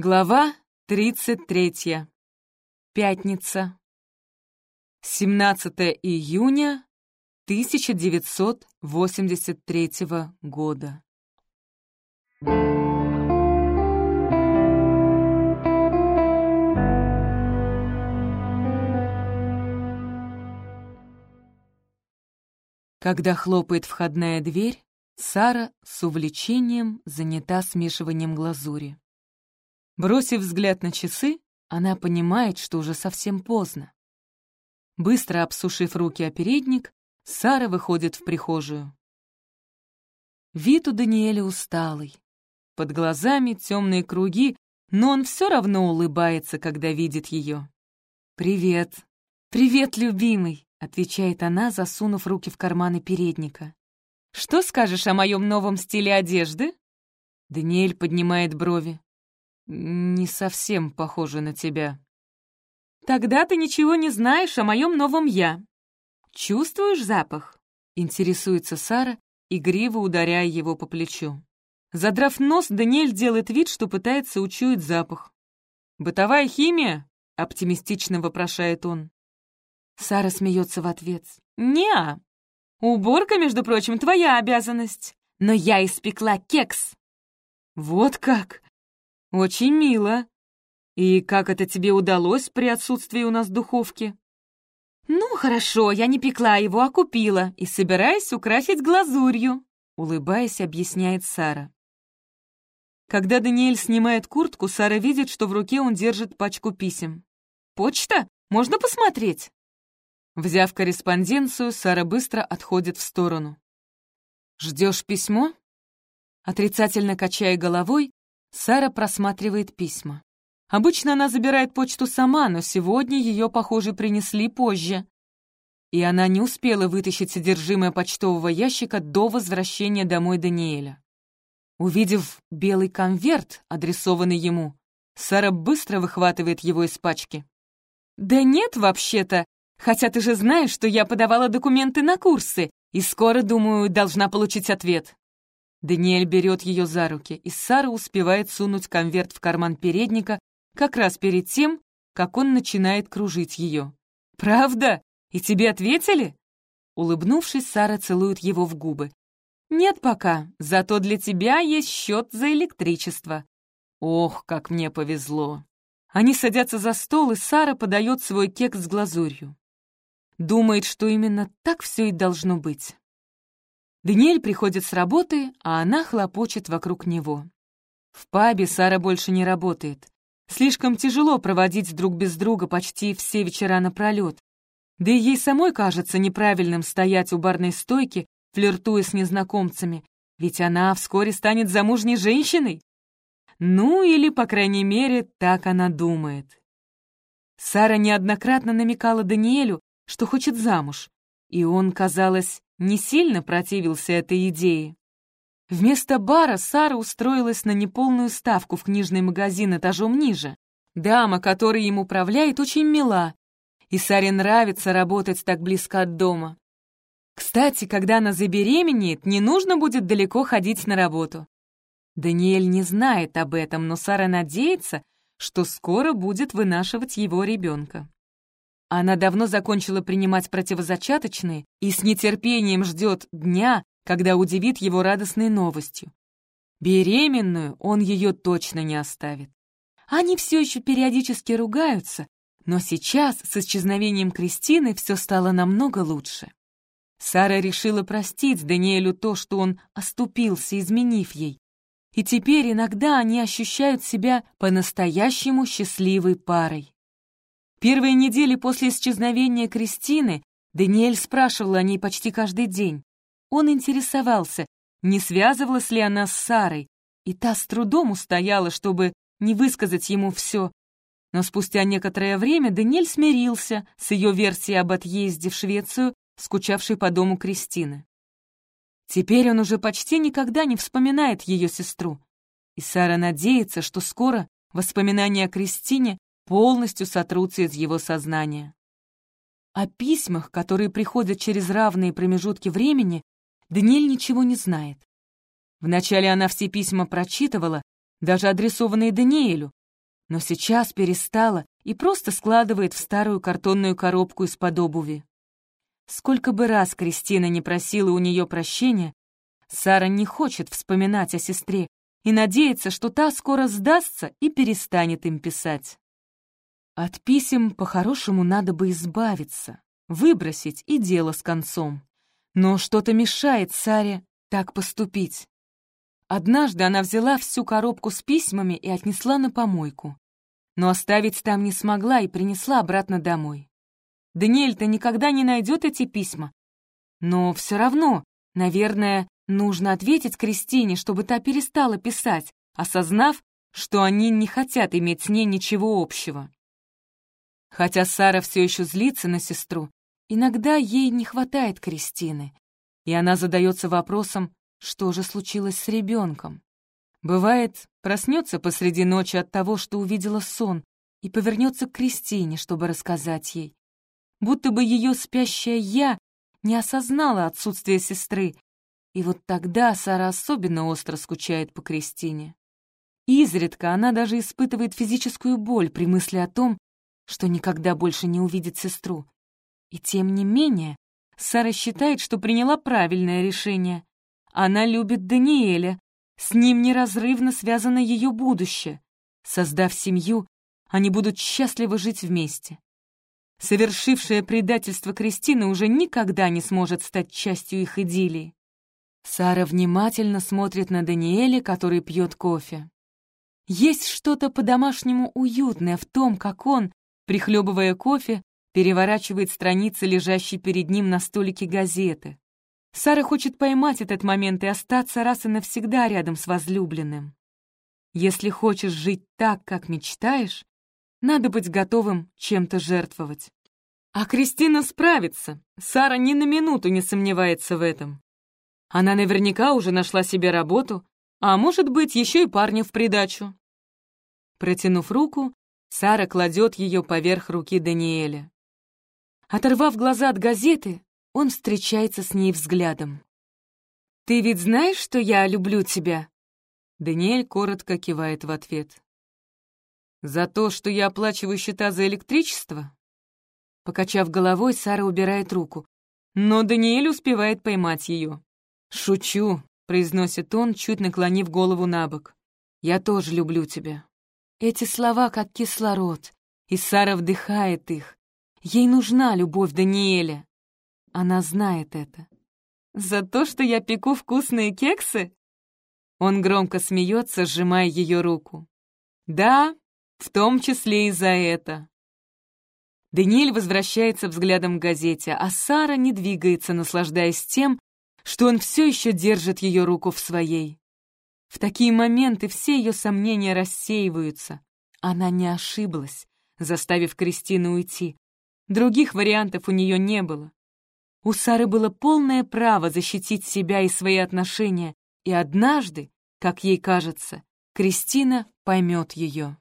Глава 33. Пятница. 17 июня 1983 года. Когда хлопает входная дверь, Сара с увлечением занята смешиванием глазури. Бросив взгляд на часы, она понимает, что уже совсем поздно. Быстро обсушив руки о передник, Сара выходит в прихожую. Вид у Даниэля усталый. Под глазами темные круги, но он все равно улыбается, когда видит ее. «Привет!» «Привет, любимый!» — отвечает она, засунув руки в карманы передника. «Что скажешь о моем новом стиле одежды?» Даниэль поднимает брови не совсем похоже на тебя». «Тогда ты ничего не знаешь о моем новом «я». Чувствуешь запах?» — интересуется Сара, игриво ударяя его по плечу. Задрав нос, Даниэль делает вид, что пытается учуять запах. «Бытовая химия?» — оптимистично вопрошает он. Сара смеется в ответ. «Не-а. Уборка, между прочим, твоя обязанность. Но я испекла кекс». «Вот как!» «Очень мило. И как это тебе удалось при отсутствии у нас духовки?» «Ну, хорошо, я не пекла его, а купила и собираюсь украсить глазурью», улыбаясь, объясняет Сара. Когда Даниэль снимает куртку, Сара видит, что в руке он держит пачку писем. «Почта? Можно посмотреть?» Взяв корреспонденцию, Сара быстро отходит в сторону. «Ждешь письмо?» Отрицательно качая головой, Сара просматривает письма. Обычно она забирает почту сама, но сегодня ее, похоже, принесли позже. И она не успела вытащить содержимое почтового ящика до возвращения домой Даниэля. Увидев белый конверт, адресованный ему, Сара быстро выхватывает его из пачки. «Да нет, вообще-то, хотя ты же знаешь, что я подавала документы на курсы, и скоро, думаю, должна получить ответ». Даниэль берет ее за руки, и Сара успевает сунуть конверт в карман передника как раз перед тем, как он начинает кружить ее. «Правда? И тебе ответили?» Улыбнувшись, Сара целует его в губы. «Нет пока, зато для тебя есть счет за электричество». «Ох, как мне повезло!» Они садятся за стол, и Сара подает свой кекс с глазурью. Думает, что именно так все и должно быть. Даниэль приходит с работы, а она хлопочет вокруг него. В пабе Сара больше не работает. Слишком тяжело проводить друг без друга почти все вечера напролет. Да и ей самой кажется неправильным стоять у барной стойки, флиртуя с незнакомцами, ведь она вскоре станет замужней женщиной. Ну, или, по крайней мере, так она думает. Сара неоднократно намекала Даниэлю, что хочет замуж, и он, казалось, не сильно противился этой идее. Вместо бара Сара устроилась на неполную ставку в книжный магазин этажом ниже. Дама, которая им управляет, очень мила, и Саре нравится работать так близко от дома. Кстати, когда она забеременеет, не нужно будет далеко ходить на работу. Даниэль не знает об этом, но Сара надеется, что скоро будет вынашивать его ребенка. Она давно закончила принимать противозачаточные и с нетерпением ждет дня, когда удивит его радостной новостью. Беременную он ее точно не оставит. Они все еще периодически ругаются, но сейчас с исчезновением Кристины все стало намного лучше. Сара решила простить Даниэлю то, что он оступился, изменив ей. И теперь иногда они ощущают себя по-настоящему счастливой парой. Первые недели после исчезновения Кристины Даниэль спрашивал о ней почти каждый день. Он интересовался, не связывалась ли она с Сарой, и та с трудом устояла, чтобы не высказать ему все. Но спустя некоторое время Даниэль смирился с ее версией об отъезде в Швецию, скучавшей по дому Кристины. Теперь он уже почти никогда не вспоминает ее сестру, и Сара надеется, что скоро воспоминания о Кристине полностью сотрутся из его сознания. О письмах, которые приходят через равные промежутки времени, Даниэль ничего не знает. Вначале она все письма прочитывала, даже адресованные Даниэлю, но сейчас перестала и просто складывает в старую картонную коробку из-под обуви. Сколько бы раз Кристина не просила у нее прощения, Сара не хочет вспоминать о сестре и надеется, что та скоро сдастся и перестанет им писать. От писем по-хорошему надо бы избавиться, выбросить и дело с концом. Но что-то мешает Саре так поступить. Однажды она взяла всю коробку с письмами и отнесла на помойку. Но оставить там не смогла и принесла обратно домой. Даниэль-то никогда не найдет эти письма. Но все равно, наверное, нужно ответить Кристине, чтобы та перестала писать, осознав, что они не хотят иметь с ней ничего общего. Хотя Сара все еще злится на сестру, иногда ей не хватает Кристины, и она задается вопросом, что же случилось с ребенком. Бывает, проснется посреди ночи от того, что увидела сон, и повернется к Кристине, чтобы рассказать ей будто бы ее спящее «я» не осознала отсутствие сестры, и вот тогда Сара особенно остро скучает по Кристине. Изредка она даже испытывает физическую боль при мысли о том, что никогда больше не увидит сестру. И тем не менее, Сара считает, что приняла правильное решение. Она любит Даниэля, с ним неразрывно связано ее будущее. Создав семью, они будут счастливо жить вместе. Совершившая предательство Кристина уже никогда не сможет стать частью их идиллии. Сара внимательно смотрит на Даниэля, который пьет кофе. Есть что-то по-домашнему уютное в том, как он, прихлебывая кофе, переворачивает страницы, лежащие перед ним на столике газеты. Сара хочет поймать этот момент и остаться раз и навсегда рядом с возлюбленным. Если хочешь жить так, как мечтаешь, надо быть готовым чем-то жертвовать. А Кристина справится. Сара ни на минуту не сомневается в этом. Она наверняка уже нашла себе работу, а может быть, еще и парня в придачу. Протянув руку, Сара кладет ее поверх руки Даниэля. Оторвав глаза от газеты, он встречается с ней взглядом. «Ты ведь знаешь, что я люблю тебя?» Даниэль коротко кивает в ответ. «За то, что я оплачиваю счета за электричество?» Покачав головой, Сара убирает руку. Но Даниэль успевает поймать ее. «Шучу», — произносит он, чуть наклонив голову на бок. «Я тоже люблю тебя». Эти слова как кислород, и Сара вдыхает их. Ей нужна любовь Даниэля. Она знает это. «За то, что я пеку вкусные кексы?» Он громко смеется, сжимая ее руку. «Да, в том числе и за это. Даниэль возвращается взглядом к газете, а Сара не двигается, наслаждаясь тем, что он все еще держит ее руку в своей. В такие моменты все ее сомнения рассеиваются. Она не ошиблась, заставив Кристину уйти. Других вариантов у нее не было. У Сары было полное право защитить себя и свои отношения, и однажды, как ей кажется, Кристина поймет ее.